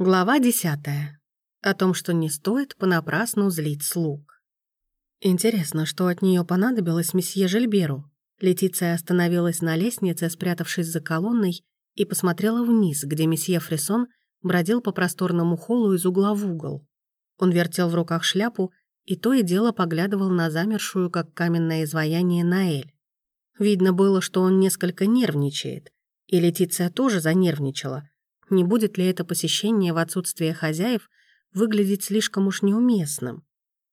Глава десятая. О том, что не стоит понапрасну злить слуг. Интересно, что от нее понадобилось месье Жильберу. Летиция остановилась на лестнице, спрятавшись за колонной, и посмотрела вниз, где месье Фрисон бродил по просторному холлу из угла в угол. Он вертел в руках шляпу и то и дело поглядывал на замершую, как каменное изваяние, Наэль. Видно было, что он несколько нервничает, и Летиция тоже занервничала — не будет ли это посещение в отсутствие хозяев выглядеть слишком уж неуместным?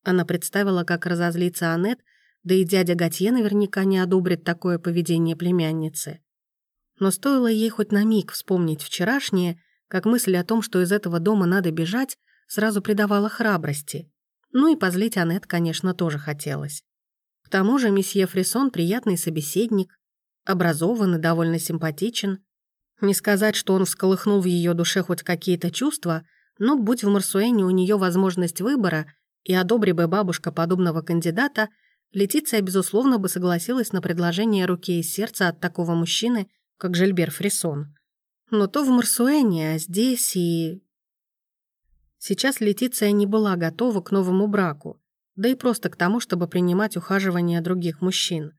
Она представила, как разозлится Аннет, да и дядя Готье наверняка не одобрит такое поведение племянницы. Но стоило ей хоть на миг вспомнить вчерашнее, как мысль о том, что из этого дома надо бежать, сразу придавала храбрости. Ну и позлить Аннет, конечно, тоже хотелось. К тому же месье Фрисон приятный собеседник, образован и довольно симпатичен, не сказать, что он всколыхнул в ее душе хоть какие-то чувства, но будь в Марсуэне у нее возможность выбора, и одобри бы бабушка подобного кандидата, Летиция, безусловно, бы согласилась на предложение руки и сердца от такого мужчины, как Жильбер Фрисон. Но то в Марсуэне, а здесь и... Сейчас Летиция не была готова к новому браку, да и просто к тому, чтобы принимать ухаживание других мужчин.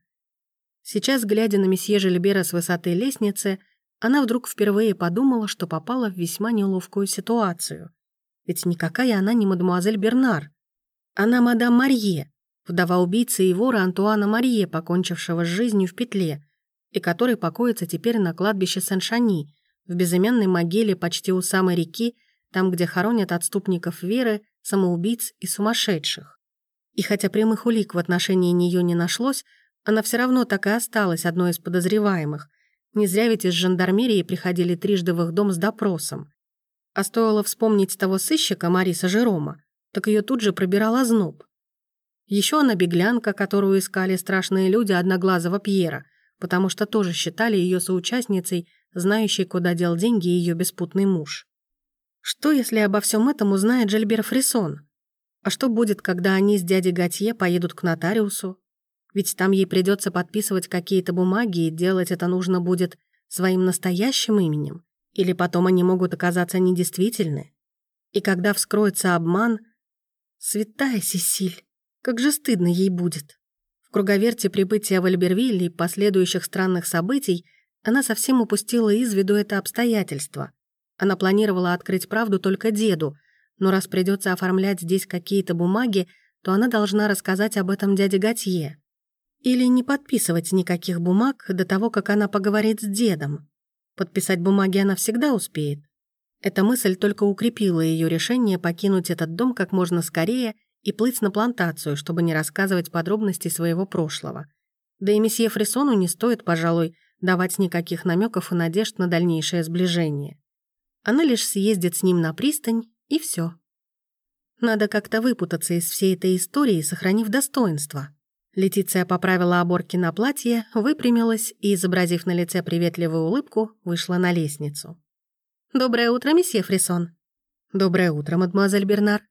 Сейчас, глядя на месье Жильбера с высоты лестницы, она вдруг впервые подумала, что попала в весьма неловкую ситуацию. Ведь никакая она не мадемуазель Бернар. Она мадам Марье, вдова убийцы и вора Антуана Марье, покончившего с жизнью в петле, и который покоится теперь на кладбище Сен-Шани, в безымянной могиле почти у самой реки, там, где хоронят отступников веры, самоубийц и сумасшедших. И хотя прямых улик в отношении нее не нашлось, она все равно так и осталась одной из подозреваемых, не зря ведь из жандармерии приходили трижды в их дом с допросом. А стоило вспомнить того сыщика Мариса Жерома, так ее тут же пробирал озноб. Еще она беглянка, которую искали страшные люди одноглазого Пьера, потому что тоже считали ее соучастницей, знающей, куда дел деньги ее беспутный муж. Что, если обо всем этом узнает Жильбер Фрисон? А что будет, когда они с дядей Готье поедут к нотариусу? Ведь там ей придется подписывать какие-то бумаги, и делать это нужно будет своим настоящим именем. Или потом они могут оказаться недействительны. И когда вскроется обман... Святая Сесиль, как же стыдно ей будет. В круговерте прибытия в Альбервиль и последующих странных событий она совсем упустила из виду это обстоятельство. Она планировала открыть правду только деду, но раз придется оформлять здесь какие-то бумаги, то она должна рассказать об этом дяде Готье. Или не подписывать никаких бумаг до того, как она поговорит с дедом. Подписать бумаги она всегда успеет. Эта мысль только укрепила ее решение покинуть этот дом как можно скорее и плыть на плантацию, чтобы не рассказывать подробности своего прошлого. Да и месье Фрисону не стоит, пожалуй, давать никаких намеков и надежд на дальнейшее сближение. Она лишь съездит с ним на пристань, и все. Надо как-то выпутаться из всей этой истории, сохранив достоинство. Летиция поправила оборки на платье, выпрямилась и, изобразив на лице приветливую улыбку, вышла на лестницу. «Доброе утро, месье Фрисон». «Доброе утро, мадемуазель Бернар».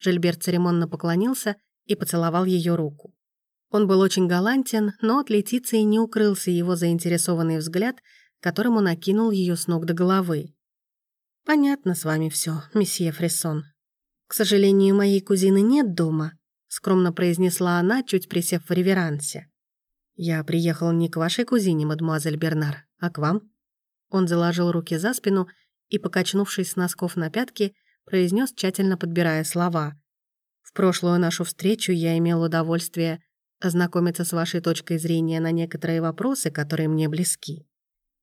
Жильбер церемонно поклонился и поцеловал ее руку. Он был очень галантен, но от Летиции не укрылся его заинтересованный взгляд, которым он окинул ее с ног до головы. «Понятно с вами все, месье Фрисон. К сожалению, моей кузины нет дома, скромно произнесла она, чуть присев в реверансе. «Я приехал не к вашей кузине, мадемуазель Бернар, а к вам». Он заложил руки за спину и, покачнувшись с носков на пятки, произнес, тщательно подбирая слова. «В прошлую нашу встречу я имел удовольствие ознакомиться с вашей точкой зрения на некоторые вопросы, которые мне близки.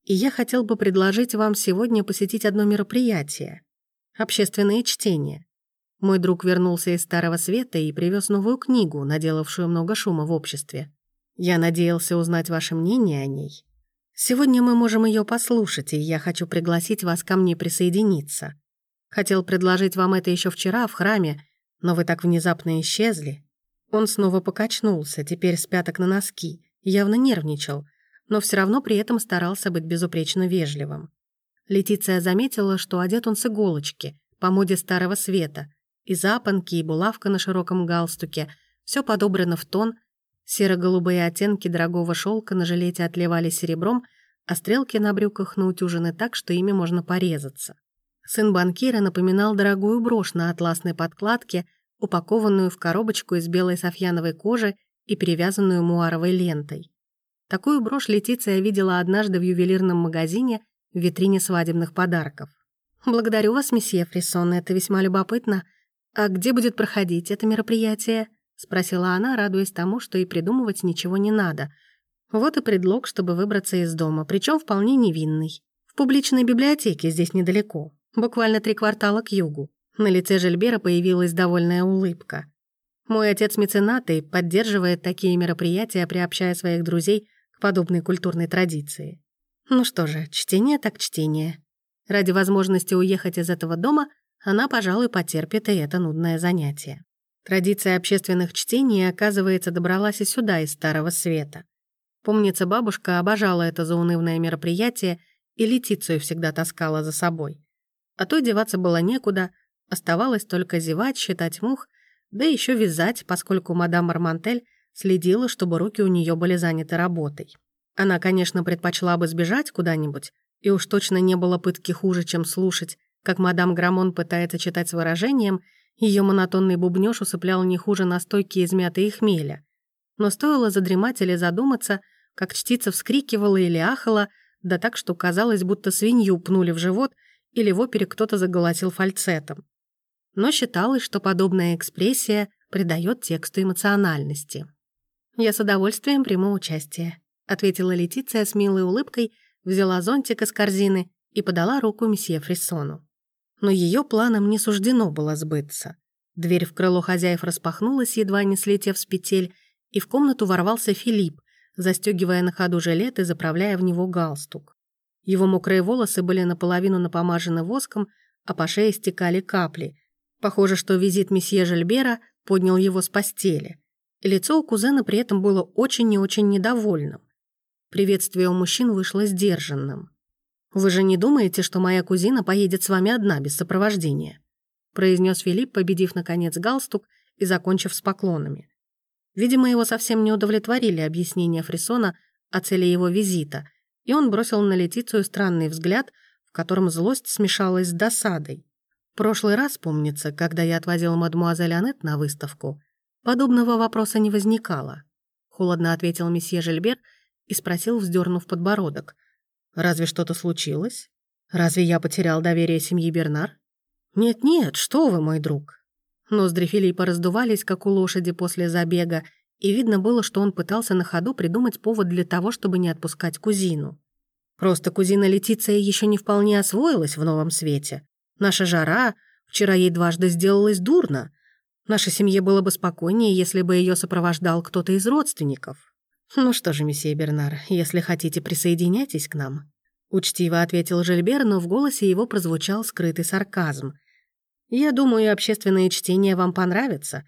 И я хотел бы предложить вам сегодня посетить одно мероприятие — общественное чтение. Мой друг вернулся из Старого Света и привез новую книгу, наделавшую много шума в обществе. Я надеялся узнать ваше мнение о ней. Сегодня мы можем ее послушать, и я хочу пригласить вас ко мне присоединиться. Хотел предложить вам это еще вчера в храме, но вы так внезапно исчезли. Он снова покачнулся, теперь с пяток на носки, явно нервничал, но все равно при этом старался быть безупречно вежливым. Летиция заметила, что одет он с иголочки, по моде Старого Света — и запонки, и булавка на широком галстуке. Все подобрано в тон. Серо-голубые оттенки дорогого шелка на жилете отливали серебром, а стрелки на брюках наутюжены так, что ими можно порезаться. Сын банкира напоминал дорогую брошь на атласной подкладке, упакованную в коробочку из белой софьяновой кожи и перевязанную муаровой лентой. Такую брошь Летиция видела однажды в ювелирном магазине в витрине свадебных подарков. «Благодарю вас, месье Фриссон, это весьма любопытно. А где будет проходить это мероприятие?» — спросила она, радуясь тому, что и придумывать ничего не надо. Вот и предлог, чтобы выбраться из дома, причем вполне невинный. В публичной библиотеке здесь недалеко, буквально три квартала к югу. На лице Жильбера появилась довольная улыбка. Мой отец меценат и поддерживает такие мероприятия, приобщая своих друзей к подобной культурной традиции. Ну что же, чтение так чтение. Ради возможности уехать из этого дома она, пожалуй, потерпит и это нудное занятие. Традиция общественных чтений, оказывается, добралась и сюда, из Старого Света. Помнится, бабушка обожала это заунывное мероприятие и Летицию всегда таскала за собой. А то деваться было некуда, оставалось только зевать, считать мух — да еще вязать, поскольку мадам Мармантель следила, чтобы руки у нее были заняты работой. Она, конечно, предпочла бы сбежать куда-нибудь, и уж точно не было пытки хуже, чем слушать, как мадам Грамон пытается читать с выражением, ее монотонный бубнёж усыплял не хуже настойки из мяты и хмеля. Но стоило задремать или задуматься, как чтица вскрикивала или ахала, да так, что казалось, будто свинью пнули в живот или в опере кто-то заголосил фальцетом но считалось, что подобная экспрессия придает тексту эмоциональности. «Я с удовольствием приму участие», — ответила Летиция с милой улыбкой, взяла зонтик из корзины и подала руку месье Фриссону. Но ее планам не суждено было сбыться. Дверь в крыло хозяев распахнулась, едва не слетев с петель, и в комнату ворвался Филипп, застегивая на ходу жилет и заправляя в него галстук. Его мокрые волосы были наполовину напомажены воском, а по шее стекали капли, Похоже, что визит месье Жильбера поднял его с постели. И лицо у кузена при этом было очень и очень недовольным. Приветствие у мужчин вышло сдержанным. «Вы же не думаете, что моя кузина поедет с вами одна, без сопровождения?» произнес Филипп, победив, наконец, галстук и закончив с поклонами. Видимо, его совсем не удовлетворили объяснения Фрисона о цели его визита, и он бросил на Летицию странный взгляд, в котором злость смешалась с досадой прошлый раз, помнится, когда я отвозил мадмуазель Аннет на выставку, подобного вопроса не возникало. Холодно ответил месье Жильбер и спросил, вздернув подбородок. «Разве что-то случилось? Разве я потерял доверие семьи Бернар?» «Нет-нет, что вы, мой друг!» Ноздри Филиппа раздувались, как у лошади после забега, и видно было, что он пытался на ходу придумать повод для того, чтобы не отпускать кузину. Просто кузина Летиция еще не вполне освоилась в новом свете. Наша жара, вчера ей дважды сделалось дурно. Нашей семье было бы спокойнее, если бы ее сопровождал кто-то из родственников. Ну что же, месье Бернар, если хотите, присоединяйтесь к нам. Учтиво ответил Жильбер, но в голосе его прозвучал скрытый сарказм. «Я думаю, общественные чтения вам понравятся.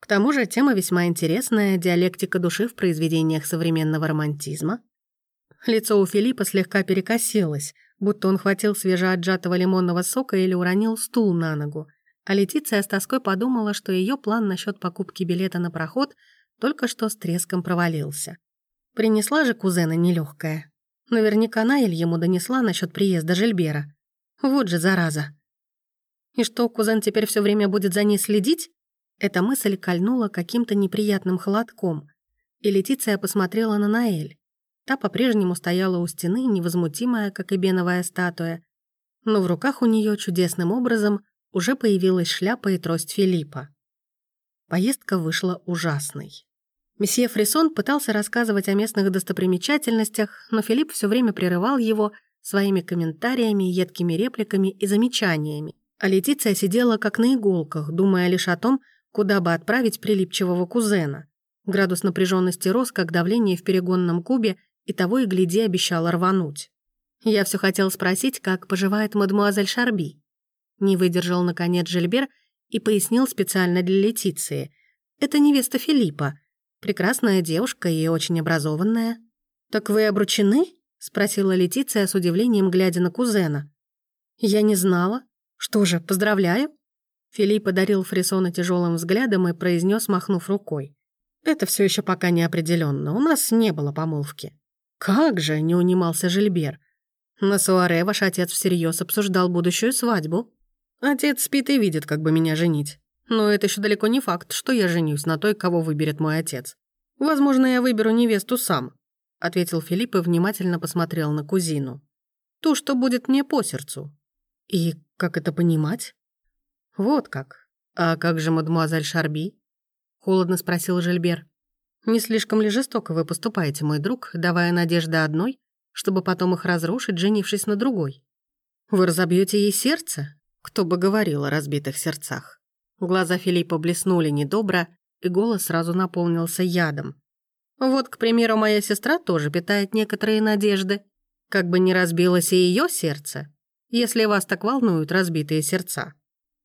К тому же тема весьма интересная, диалектика души в произведениях современного романтизма». Лицо у Филиппа слегка перекосилось будто он хватил свежеотжатого лимонного сока или уронил стул на ногу. А Летиция с тоской подумала, что ее план насчет покупки билета на проход только что с треском провалился. Принесла же кузена нелегкая. Наверняка Наэль ему донесла насчет приезда Жильбера. Вот же зараза. И что, кузен теперь все время будет за ней следить? Эта мысль кольнула каким-то неприятным холодком. И Летиция посмотрела на Наэль. Та по-прежнему стояла у стены, невозмутимая, как и беновая статуя, но в руках у нее чудесным образом уже появилась шляпа и трость Филиппа. Поездка вышла ужасной. Месье Фрисон пытался рассказывать о местных достопримечательностях, но Филипп все время прерывал его своими комментариями, едкими репликами и замечаниями. А Летиция сидела как на иголках, думая лишь о том, куда бы отправить прилипчивого кузена. Градус напряженности рос, как давление в перегонном кубе, и того и гляди обещала рвануть. Я все хотел спросить, как поживает мадемуазель Шарби. Не выдержал, наконец, Жильбер и пояснил специально для Летиции. Это невеста Филиппа. Прекрасная девушка и очень образованная. «Так вы обручены?» — спросила Летиция с удивлением, глядя на кузена. «Я не знала. Что же, поздравляю?» Филипп подарил Фрисона тяжелым взглядом и произнес, махнув рукой. «Это все еще пока не определенно. У нас не было помолвки». «Как же!» — не унимался Жильбер. На суаре ваш отец всерьез обсуждал будущую свадьбу. Отец спит и видит, как бы меня женить. Но это еще далеко не факт, что я женюсь на той, кого выберет мой отец. Возможно, я выберу невесту сам», — ответил Филипп и внимательно посмотрел на кузину. «Ту, что будет мне по сердцу». «И как это понимать?» «Вот как. А как же мадемуазель Шарби?» — холодно спросил Жильбер. «Не слишком ли жестоко вы поступаете, мой друг, давая надежды одной, чтобы потом их разрушить, женившись на другой? Вы разобьете ей сердце? Кто бы говорил о разбитых сердцах?» Глаза Филиппа блеснули недобро, и голос сразу наполнился ядом. «Вот, к примеру, моя сестра тоже питает некоторые надежды. Как бы не разбилось и ее сердце, если вас так волнуют разбитые сердца».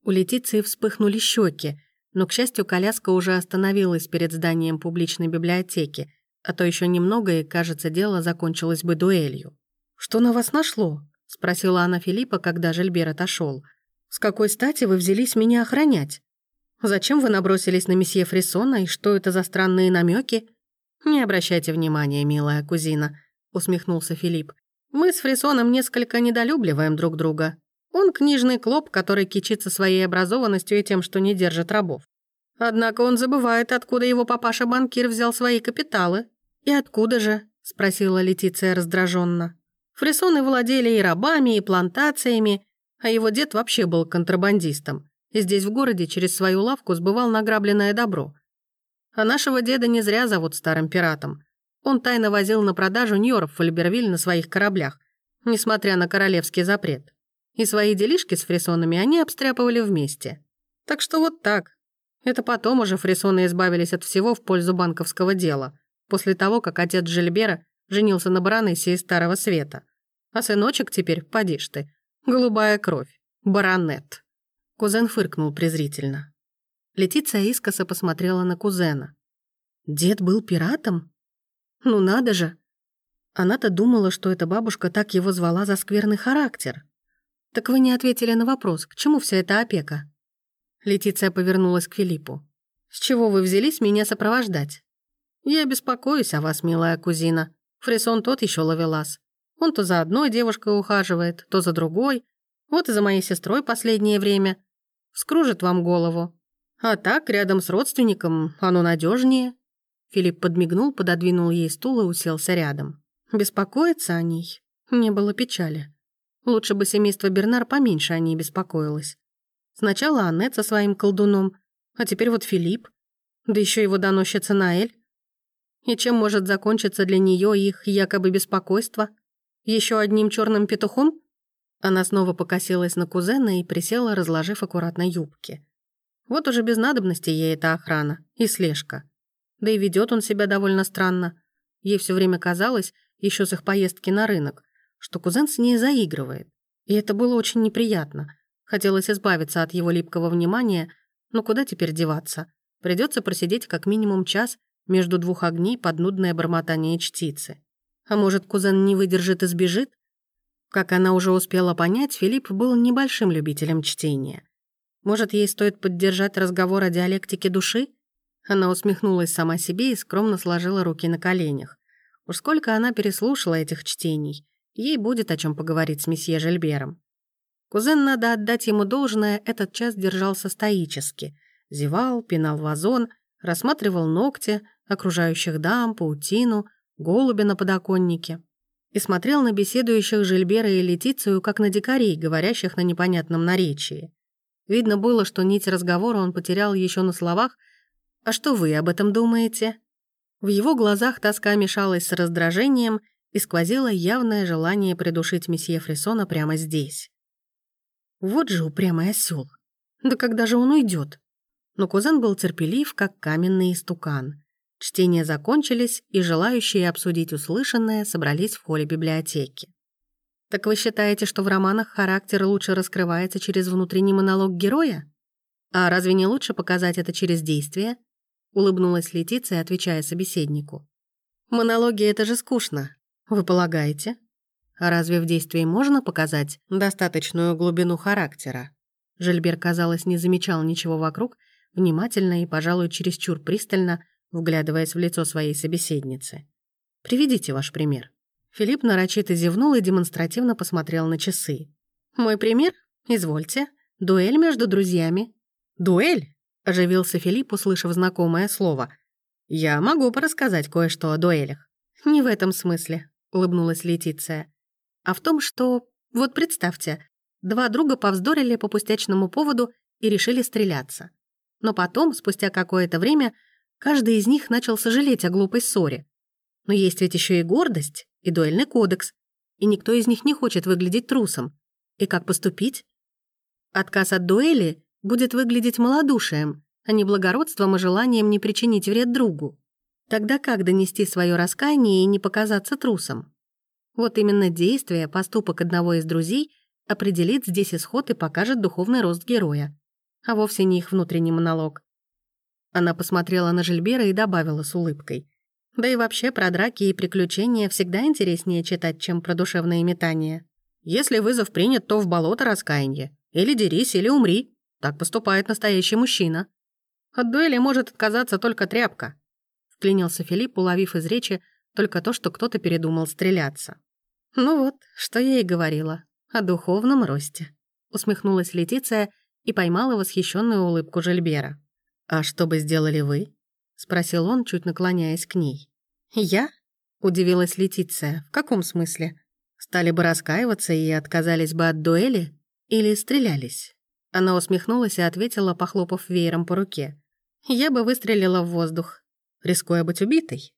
У Летиции вспыхнули щеки, но, к счастью, коляска уже остановилась перед зданием публичной библиотеки, а то еще немного, и, кажется, дело закончилось бы дуэлью. «Что на вас нашло?» — спросила она Филиппа, когда Жильбер отошел. «С какой стати вы взялись меня охранять? Зачем вы набросились на месье Фрисона, и что это за странные намеки? «Не обращайте внимания, милая кузина», — усмехнулся Филипп. «Мы с Фрисоном несколько недолюбливаем друг друга. Он книжный клоп, который кичится своей образованностью и тем, что не держит рабов. Однако он забывает, откуда его папаша-банкир взял свои капиталы. «И откуда же?» — спросила Летиция раздраженно. Фрисоны владели и рабами, и плантациями, а его дед вообще был контрабандистом. И здесь в городе через свою лавку сбывал награбленное добро. А нашего деда не зря зовут старым пиратом. Он тайно возил на продажу Ньоров в Альбервиль на своих кораблях, несмотря на королевский запрет и свои делишки с фрисонами они обстряпывали вместе. Так что вот так. Это потом уже фрисоны избавились от всего в пользу банковского дела, после того, как отец Жильбера женился на баронессе из Старого Света. А сыночек теперь, поди ж ты, голубая кровь, баронет. Кузен фыркнул презрительно. Летиция искоса посмотрела на кузена. Дед был пиратом? Ну надо же. Она-то думала, что эта бабушка так его звала за скверный характер. «Так вы не ответили на вопрос, к чему вся эта опека?» Летиция повернулась к Филиппу. «С чего вы взялись меня сопровождать?» «Я беспокоюсь о вас, милая кузина. Фрисон тот еще ловелас. Он то за одной девушкой ухаживает, то за другой. Вот и за моей сестрой последнее время. Скружит вам голову. А так, рядом с родственником, оно надежнее. Филипп подмигнул, пододвинул ей стул и уселся рядом. Беспокоиться о ней не было печали. Лучше бы семейство Бернар поменьше о ней беспокоилось. Сначала Аннет со своим колдуном, а теперь вот Филипп, да еще его доносчица Наэль. И чем может закончиться для нее их якобы беспокойство? Еще одним черным петухом? Она снова покосилась на кузена и присела, разложив аккуратно юбки. Вот уже без надобности ей эта охрана и слежка. Да и ведет он себя довольно странно. Ей все время казалось, еще с их поездки на рынок, что кузен с ней заигрывает. И это было очень неприятно. Хотелось избавиться от его липкого внимания, но куда теперь деваться? Придется просидеть как минимум час между двух огней под нудное бормотание чтицы. А может, кузен не выдержит и сбежит? Как она уже успела понять, Филипп был небольшим любителем чтения. Может, ей стоит поддержать разговор о диалектике души? Она усмехнулась сама себе и скромно сложила руки на коленях. Уж сколько она переслушала этих чтений. Ей будет о чем поговорить с месье Жильбером. Кузен, надо отдать ему должное, этот час держался стоически. Зевал, пинал вазон, рассматривал ногти, окружающих дам, паутину, голубя на подоконнике. И смотрел на беседующих Жильбера и Летицию, как на дикарей, говорящих на непонятном наречии. Видно было, что нить разговора он потерял еще на словах «А что вы об этом думаете?» В его глазах тоска мешалась с раздражением, и сквозило явное желание придушить месье Фрисона прямо здесь. Вот же упрямый осел. Да когда же он уйдет? Но кузен был терпелив, как каменный истукан. Чтения закончились, и желающие обсудить услышанное собрались в холле библиотеки. «Так вы считаете, что в романах характер лучше раскрывается через внутренний монолог героя? А разве не лучше показать это через действие?» Улыбнулась Летиция, отвечая собеседнику. «Монологи — это же скучно. Вы полагаете? А разве в действии можно показать достаточную глубину характера? Жильбер, казалось, не замечал ничего вокруг, внимательно и, пожалуй, чересчур пристально, вглядываясь в лицо своей собеседницы. «Приведите ваш пример». Филипп нарочито зевнул и демонстративно посмотрел на часы. «Мой пример? Извольте. Дуэль между друзьями». «Дуэль?» — оживился Филипп, услышав знакомое слово. «Я могу порассказать кое-что о дуэлях». «Не в этом смысле», — улыбнулась Летиция. «А в том, что... Вот представьте, два друга повздорили по пустячному поводу и решили стреляться. Но потом, спустя какое-то время, каждый из них начал сожалеть о глупой ссоре. Но есть ведь еще и гордость, и дуэльный кодекс, и никто из них не хочет выглядеть трусом. И как поступить? Отказ от дуэли будет выглядеть малодушием, а не благородством и желанием не причинить вред другу. Тогда как донести свое раскаяние и не показаться трусом? Вот именно действие, поступок одного из друзей определит здесь исход и покажет духовный рост героя, а вовсе не их внутренний монолог. Она посмотрела на Жильбера и добавила с улыбкой. Да и вообще про драки и приключения всегда интереснее читать, чем про душевные метания. Если вызов принят, то в болото раскаяние. Или дерись, или умри. Так поступает настоящий мужчина. От дуэли может отказаться только тряпка. Вклинился Филипп, уловив из речи только то, что кто-то передумал стреляться. «Ну вот, что я и говорила. О духовном росте». Усмехнулась Летиция и поймала восхищенную улыбку Жильбера. «А что бы сделали вы?» — спросил он, чуть наклоняясь к ней. «Я?» — удивилась Летиция. «В каком смысле? Стали бы раскаиваться и отказались бы от дуэли? Или стрелялись?» Она усмехнулась и ответила, похлопав веером по руке. «Я бы выстрелила в воздух, рискуя быть убитой».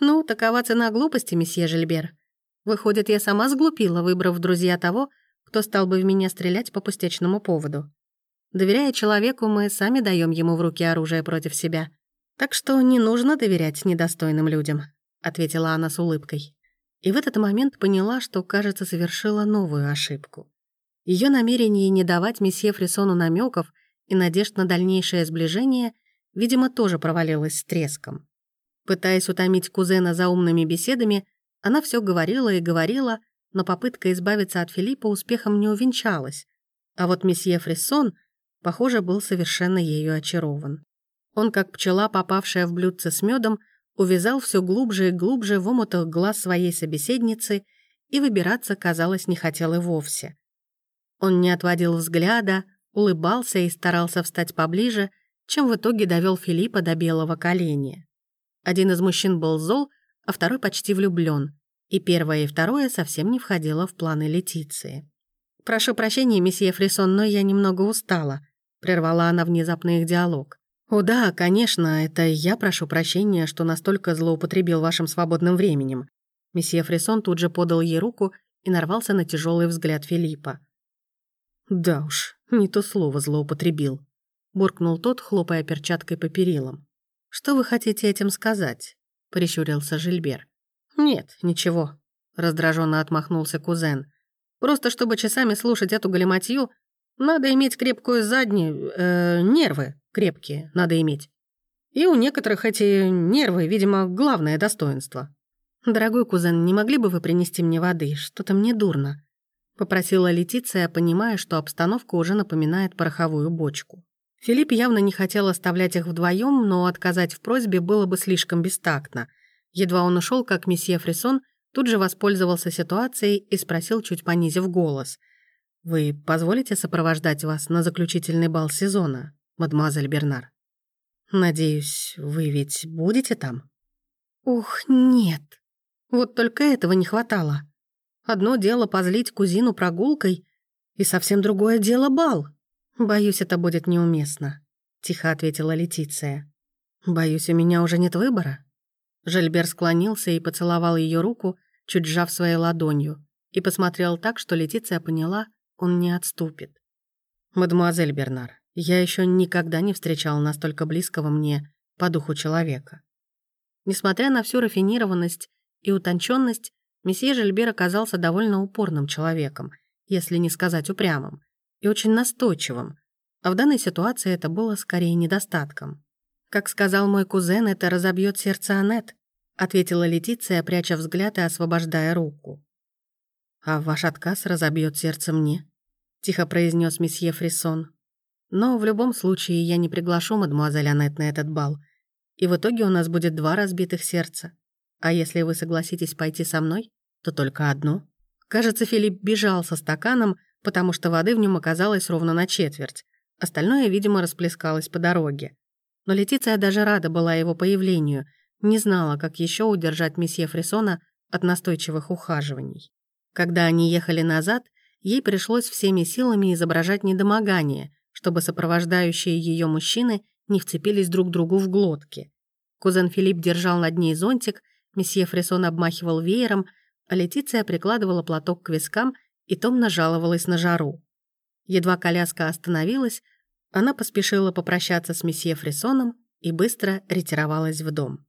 «Ну, такова цена глупости, месье Жильбер. Выходит, я сама сглупила, выбрав друзья того, кто стал бы в меня стрелять по пустячному поводу. Доверяя человеку, мы сами даем ему в руки оружие против себя. «Так что не нужно доверять недостойным людям», — ответила она с улыбкой. И в этот момент поняла, что, кажется, совершила новую ошибку. Ее намерение не давать месье Фрисону намеков и надежд на дальнейшее сближение, видимо, тоже провалилось с треском. Пытаясь утомить кузена заумными беседами, она все говорила и говорила, но попытка избавиться от Филиппа успехом не увенчалась, а вот месье Фриссон, похоже, был совершенно ею очарован. Он, как пчела, попавшая в блюдце с медом, увязал все глубже и глубже в омутах глаз своей собеседницы и выбираться, казалось, не хотел и вовсе. Он не отводил взгляда, улыбался и старался встать поближе, чем в итоге довел Филиппа до белого коленя. Один из мужчин был зол, а второй почти влюблен, и первое и второе совсем не входило в планы Летиции. «Прошу прощения, месье Фрисон, но я немного устала», — прервала она внезапно их диалог. «О да, конечно, это я прошу прощения, что настолько злоупотребил вашим свободным временем». Месье Фрисон тут же подал ей руку и нарвался на тяжелый взгляд Филиппа. «Да уж, не то слово злоупотребил», — буркнул тот, хлопая перчаткой по перилам. «Что вы хотите этим сказать?» — прищурился Жильбер. «Нет, ничего», — раздраженно отмахнулся кузен. «Просто чтобы часами слушать эту галиматью, надо иметь крепкую заднюю... Э, нервы крепкие надо иметь. И у некоторых эти нервы, видимо, главное достоинство. «Дорогой кузен, не могли бы вы принести мне воды? Что-то мне дурно», — попросила Летиция, понимая, что обстановка уже напоминает пороховую бочку. Филипп явно не хотел оставлять их вдвоем, но отказать в просьбе было бы слишком бестактно. Едва он ушел, как месье Фрисон тут же воспользовался ситуацией и спросил, чуть понизив голос. «Вы позволите сопровождать вас на заключительный бал сезона?» мадемуазель Бернар. Надеюсь, вы ведь будете там? Ух, нет. Вот только этого не хватало. Одно дело позлить кузину прогулкой, и совсем другое дело бал. Боюсь, это будет неуместно, тихо ответила Летиция. Боюсь, у меня уже нет выбора. Жельбер склонился и поцеловал ее руку, чуть сжав своей ладонью, и посмотрел так, что Летиция поняла, он не отступит. «Мадемуазель Бернар, я еще никогда не встречал настолько близкого мне по духу человека. Несмотря на всю рафинированность и утонченность, месье Жильбер оказался довольно упорным человеком, если не сказать упрямым, и очень настойчивым, а в данной ситуации это было скорее недостатком. «Как сказал мой кузен, это разобьет сердце Аннет», ответила Летиция, пряча взгляд и освобождая руку. «А ваш отказ разобьет сердце мне», тихо произнес месье Фрисон. Но в любом случае я не приглашу мадемуазель Аннет на этот бал. И в итоге у нас будет два разбитых сердца. А если вы согласитесь пойти со мной, то только одно. Кажется, Филипп бежал со стаканом, потому что воды в нем оказалось ровно на четверть. Остальное, видимо, расплескалось по дороге. Но Летиция даже рада была его появлению, не знала, как еще удержать месье Фрисона от настойчивых ухаживаний. Когда они ехали назад, ей пришлось всеми силами изображать недомогание, чтобы сопровождающие ее мужчины не вцепились друг другу в глотки. Кузен Филипп держал над ней зонтик, месье Фрисон обмахивал веером, а Летиция прикладывала платок к вискам и томно жаловалась на жару. Едва коляска остановилась, она поспешила попрощаться с месье Фрисоном и быстро ретировалась в дом.